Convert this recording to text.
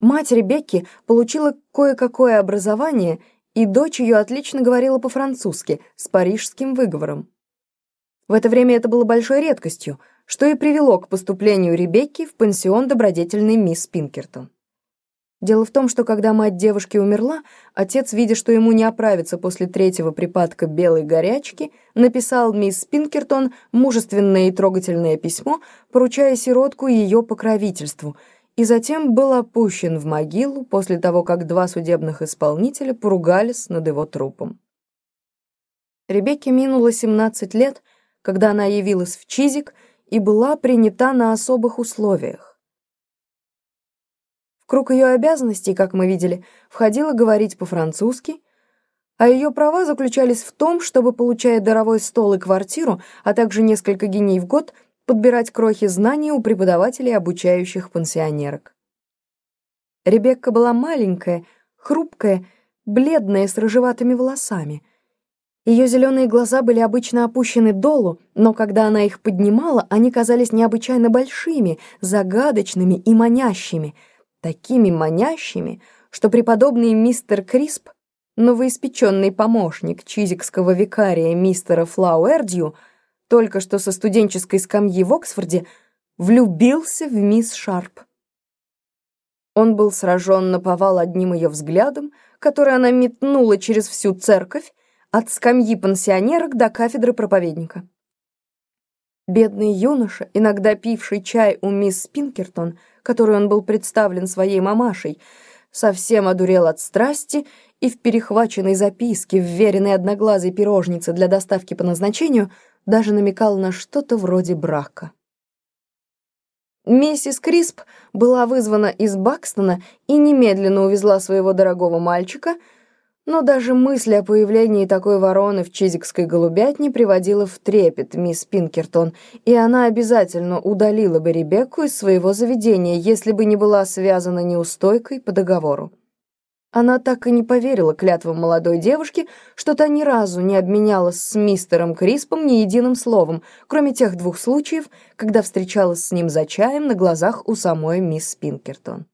Мать Ребекки получила кое-какое образование, и дочь ее отлично говорила по-французски, с парижским выговором. В это время это было большой редкостью, что и привело к поступлению Ребекки в пансион добродетельной мисс Пинкертон. Дело в том, что когда мать девушки умерла, отец, видя, что ему не оправится после третьего припадка белой горячки, написал мисс Пинкертон мужественное и трогательное письмо, поручая сиротку ее покровительству, и затем был опущен в могилу после того, как два судебных исполнителя поругались над его трупом. Ребекке минуло 17 лет, когда она явилась в Чизик и была принята на особых условиях круг ее обязанностей, как мы видели, входило говорить по-французски, а ее права заключались в том, чтобы, получая даровой стол и квартиру, а также несколько геней в год, подбирать крохи знаний у преподавателей, обучающих пансионерок. Ребекка была маленькая, хрупкая, бледная, с рыжеватыми волосами. Ее зеленые глаза были обычно опущены долу, но когда она их поднимала, они казались необычайно большими, загадочными и манящими — такими манящими, что преподобный мистер Крисп, новоиспеченный помощник чизикского викария мистера Флауэрдью, только что со студенческой скамьи в Оксфорде, влюбился в мисс Шарп. Он был сражен на повал одним ее взглядом, который она метнула через всю церковь, от скамьи пансионерок до кафедры проповедника. Бедный юноша, иногда пивший чай у мисс Пинкертон, которой он был представлен своей мамашей, совсем одурел от страсти и в перехваченной записке, вверенной одноглазой пирожнице для доставки по назначению, даже намекал на что-то вроде брака. Миссис Крисп была вызвана из Бакстона и немедленно увезла своего дорогого мальчика — но даже мысль о появлении такой вороны в чизикской голубятне приводила в трепет мисс Пинкертон, и она обязательно удалила бы Ребекку из своего заведения, если бы не была связана неустойкой по договору. Она так и не поверила клятвам молодой девушки, что та ни разу не обменялась с мистером Криспом ни единым словом, кроме тех двух случаев, когда встречалась с ним за чаем на глазах у самой мисс Пинкертон.